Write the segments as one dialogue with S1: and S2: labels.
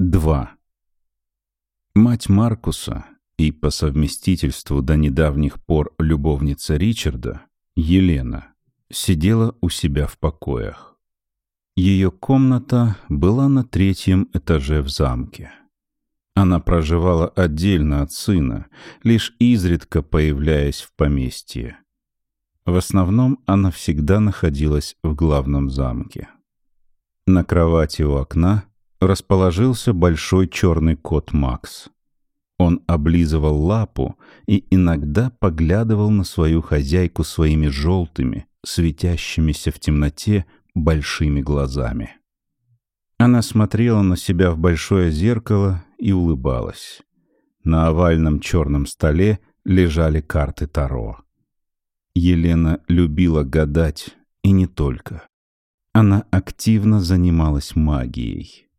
S1: 2. Мать Маркуса и по совместительству до недавних пор любовница Ричарда, Елена, сидела у себя в покоях. Ее комната была на третьем этаже в замке. Она проживала отдельно от сына, лишь изредка появляясь в поместье. В основном она всегда находилась в главном замке. На кровати у окна расположился большой черный кот Макс. Он облизывал лапу и иногда поглядывал на свою хозяйку своими желтыми, светящимися в темноте большими глазами. Она смотрела на себя в большое зеркало и улыбалась. На овальном черном столе лежали карты Таро. Елена любила гадать, и не только. Она активно занималась магией.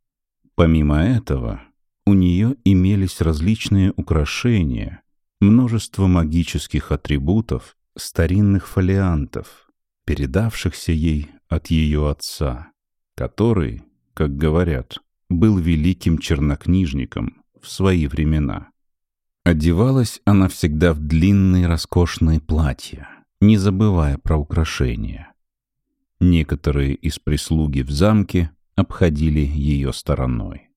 S1: Помимо этого, у нее имелись различные украшения, множество магических атрибутов, старинных фолиантов, передавшихся ей от ее отца, который, как говорят, был великим чернокнижником в свои времена. Одевалась она всегда в длинные роскошные платья, не забывая про украшения. Некоторые из прислуги в замке обходили ее стороной.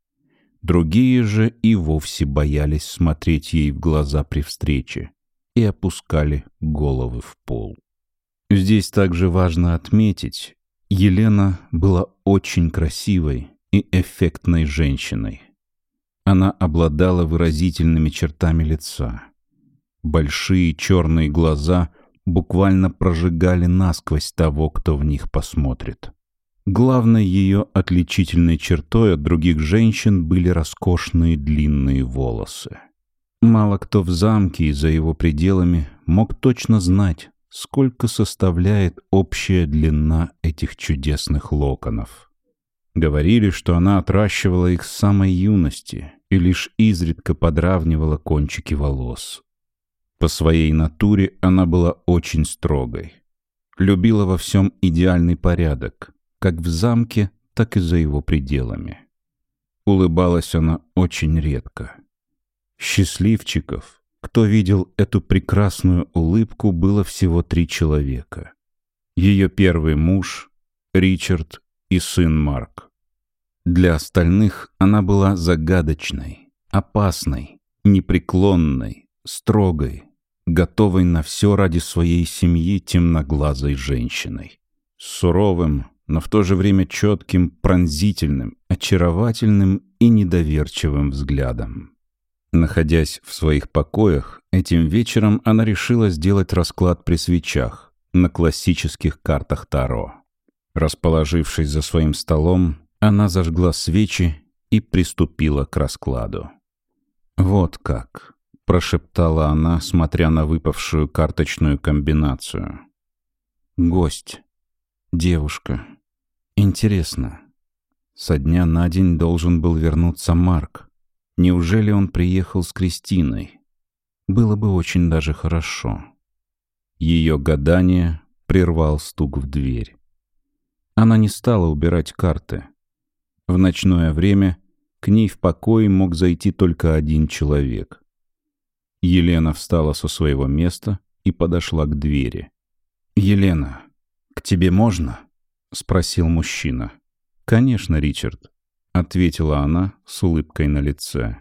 S1: Другие же и вовсе боялись смотреть ей в глаза при встрече и опускали головы в пол. Здесь также важно отметить, Елена была очень красивой и эффектной женщиной. Она обладала выразительными чертами лица. Большие черные глаза буквально прожигали насквозь того, кто в них посмотрит. Главной ее отличительной чертой от других женщин были роскошные длинные волосы. Мало кто в замке и за его пределами мог точно знать, сколько составляет общая длина этих чудесных локонов. Говорили, что она отращивала их с самой юности и лишь изредка подравнивала кончики волос. По своей натуре она была очень строгой. Любила во всем идеальный порядок, как в замке, так и за его пределами. Улыбалась она очень редко. Счастливчиков, кто видел эту прекрасную улыбку, было всего три человека. Ее первый муж, Ричард и сын Марк. Для остальных она была загадочной, опасной, непреклонной, строгой, готовой на все ради своей семьи темноглазой женщиной. Суровым, но в то же время четким, пронзительным, очаровательным и недоверчивым взглядом. Находясь в своих покоях, этим вечером она решила сделать расклад при свечах на классических картах Таро. Расположившись за своим столом, она зажгла свечи и приступила к раскладу. «Вот как», — прошептала она, смотря на выпавшую карточную комбинацию. «Гость. Девушка. Интересно. Со дня на день должен был вернуться Марк. Неужели он приехал с Кристиной? Было бы очень даже хорошо. Ее гадание прервал стук в дверь. Она не стала убирать карты. В ночное время к ней в покое мог зайти только один человек. Елена встала со своего места и подошла к двери. «Елена, к тебе можно?» — спросил мужчина. «Конечно, Ричард», — ответила она с улыбкой на лице.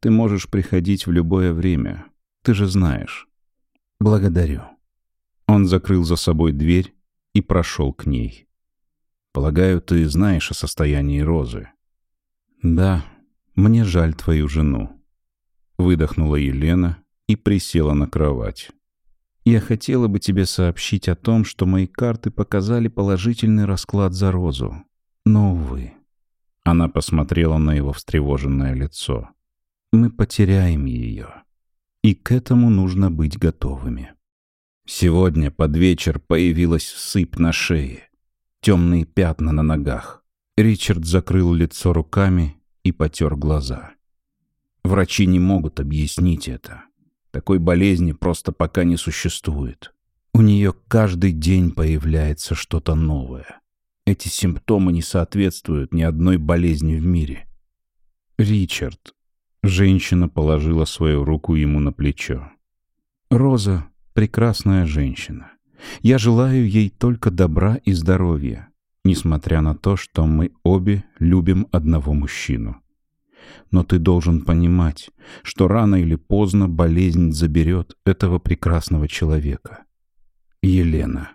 S1: «Ты можешь приходить в любое время. Ты же знаешь». «Благодарю». Он закрыл за собой дверь и прошел к ней. «Полагаю, ты знаешь о состоянии Розы?» «Да, мне жаль твою жену», — выдохнула Елена и присела на кровать. Я хотела бы тебе сообщить о том, что мои карты показали положительный расклад за розу. Но, увы. Она посмотрела на его встревоженное лицо. Мы потеряем ее. И к этому нужно быть готовыми. Сегодня под вечер появилась сыпь на шее. Темные пятна на ногах. Ричард закрыл лицо руками и потер глаза. Врачи не могут объяснить это. Такой болезни просто пока не существует. У нее каждый день появляется что-то новое. Эти симптомы не соответствуют ни одной болезни в мире. Ричард. Женщина положила свою руку ему на плечо. Роза — прекрасная женщина. Я желаю ей только добра и здоровья, несмотря на то, что мы обе любим одного мужчину. Но ты должен понимать, что рано или поздно болезнь заберет этого прекрасного человека. Елена.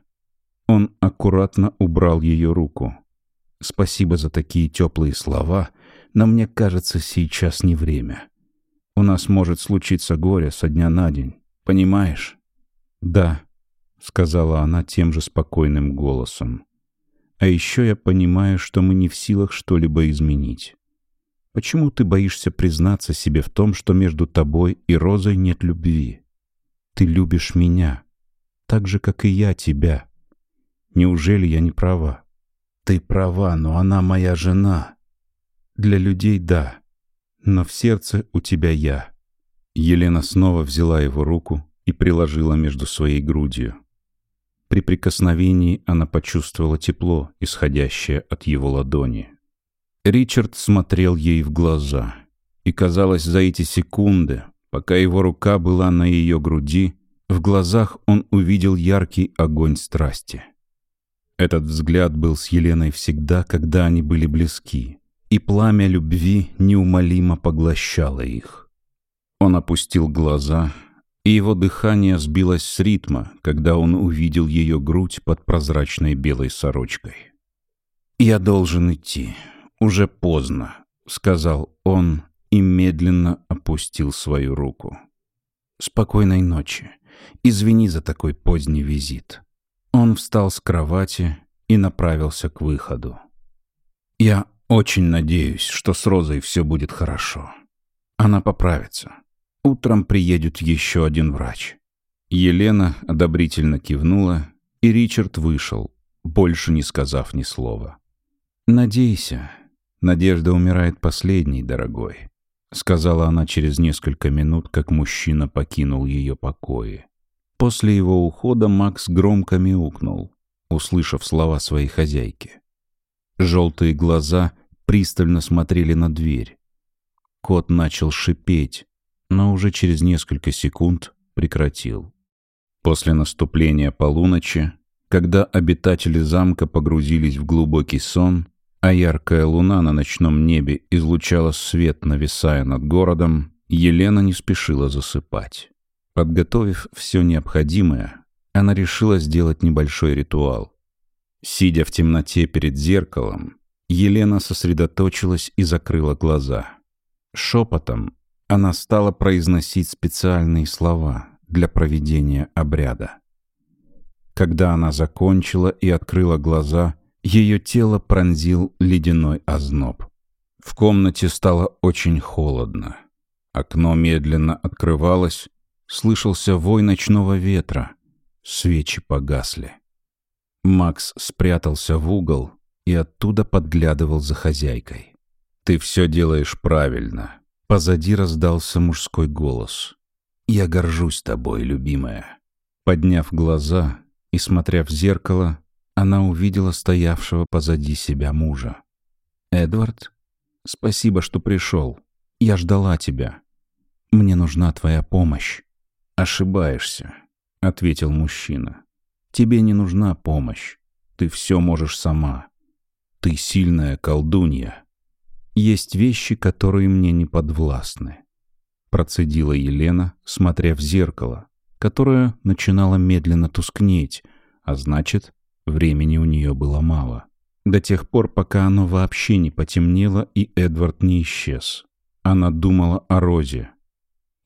S1: Он аккуратно убрал ее руку. Спасибо за такие теплые слова, но мне кажется, сейчас не время. У нас может случиться горе со дня на день, понимаешь? Да, сказала она тем же спокойным голосом. А еще я понимаю, что мы не в силах что-либо изменить. Почему ты боишься признаться себе в том, что между тобой и Розой нет любви? Ты любишь меня, так же, как и я тебя. Неужели я не права? Ты права, но она моя жена. Для людей — да, но в сердце у тебя я. Елена снова взяла его руку и приложила между своей грудью. При прикосновении она почувствовала тепло, исходящее от его ладони. Ричард смотрел ей в глаза, и, казалось, за эти секунды, пока его рука была на ее груди, в глазах он увидел яркий огонь страсти. Этот взгляд был с Еленой всегда, когда они были близки, и пламя любви неумолимо поглощало их. Он опустил глаза, и его дыхание сбилось с ритма, когда он увидел ее грудь под прозрачной белой сорочкой. «Я должен идти», «Уже поздно», — сказал он и медленно опустил свою руку. «Спокойной ночи. Извини за такой поздний визит». Он встал с кровати и направился к выходу. «Я очень надеюсь, что с Розой все будет хорошо. Она поправится. Утром приедет еще один врач». Елена одобрительно кивнула, и Ричард вышел, больше не сказав ни слова. «Надейся, «Надежда умирает последней, дорогой», — сказала она через несколько минут, как мужчина покинул ее покои. После его ухода Макс громко мяукнул, услышав слова своей хозяйки. Желтые глаза пристально смотрели на дверь. Кот начал шипеть, но уже через несколько секунд прекратил. После наступления полуночи, когда обитатели замка погрузились в глубокий сон, а яркая луна на ночном небе излучала свет, нависая над городом, Елена не спешила засыпать. Подготовив все необходимое, она решила сделать небольшой ритуал. Сидя в темноте перед зеркалом, Елена сосредоточилась и закрыла глаза. Шепотом она стала произносить специальные слова для проведения обряда. Когда она закончила и открыла глаза — ее тело пронзил ледяной озноб. В комнате стало очень холодно. Окно медленно открывалось, слышался вой ночного ветра. Свечи погасли. Макс спрятался в угол и оттуда подглядывал за хозяйкой. «Ты все делаешь правильно». Позади раздался мужской голос. «Я горжусь тобой, любимая». Подняв глаза и смотря в зеркало, она увидела стоявшего позади себя мужа. «Эдвард, спасибо, что пришел. Я ждала тебя. Мне нужна твоя помощь». «Ошибаешься», — ответил мужчина. «Тебе не нужна помощь. Ты все можешь сама. Ты сильная колдунья. Есть вещи, которые мне не подвластны». Процедила Елена, смотря в зеркало, которое начинало медленно тускнеть, а значит, Времени у нее было мало. До тех пор, пока оно вообще не потемнело и Эдвард не исчез. Она думала о Розе.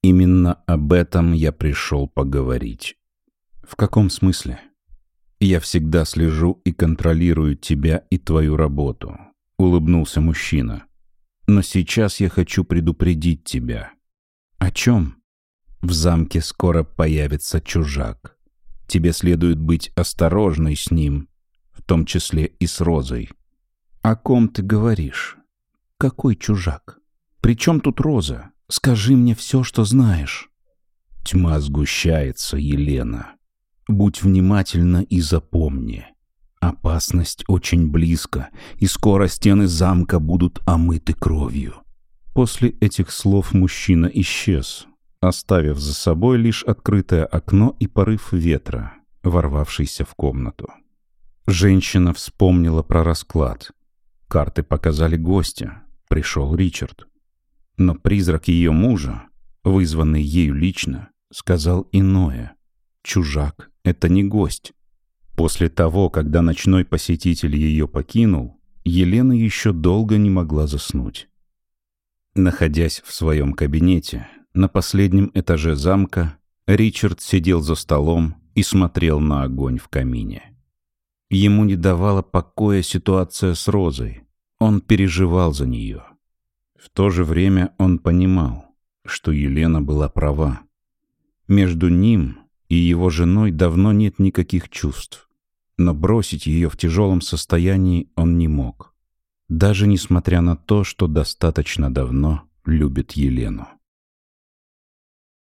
S1: Именно об этом я пришел поговорить. В каком смысле? Я всегда слежу и контролирую тебя и твою работу, улыбнулся мужчина. Но сейчас я хочу предупредить тебя. О чем? В замке скоро появится чужак тебе следует быть осторожной с ним, в том числе и с Розой. О ком ты говоришь? Какой чужак? При чем тут Роза? Скажи мне все, что знаешь. Тьма сгущается, Елена. Будь внимательна и запомни. Опасность очень близко, и скоро стены замка будут омыты кровью. После этих слов мужчина исчез, оставив за собой лишь открытое окно и порыв ветра, ворвавшийся в комнату. Женщина вспомнила про расклад. Карты показали гостя. Пришел Ричард. Но призрак ее мужа, вызванный ею лично, сказал иное. Чужак — это не гость. После того, когда ночной посетитель ее покинул, Елена еще долго не могла заснуть. Находясь в своем кабинете, на последнем этаже замка, Ричард сидел за столом и смотрел на огонь в камине. Ему не давала покоя ситуация с Розой. Он переживал за нее. В то же время он понимал, что Елена была права. Между ним и его женой давно нет никаких чувств. Но бросить ее в тяжелом состоянии он не мог. Даже несмотря на то, что достаточно давно любит Елену.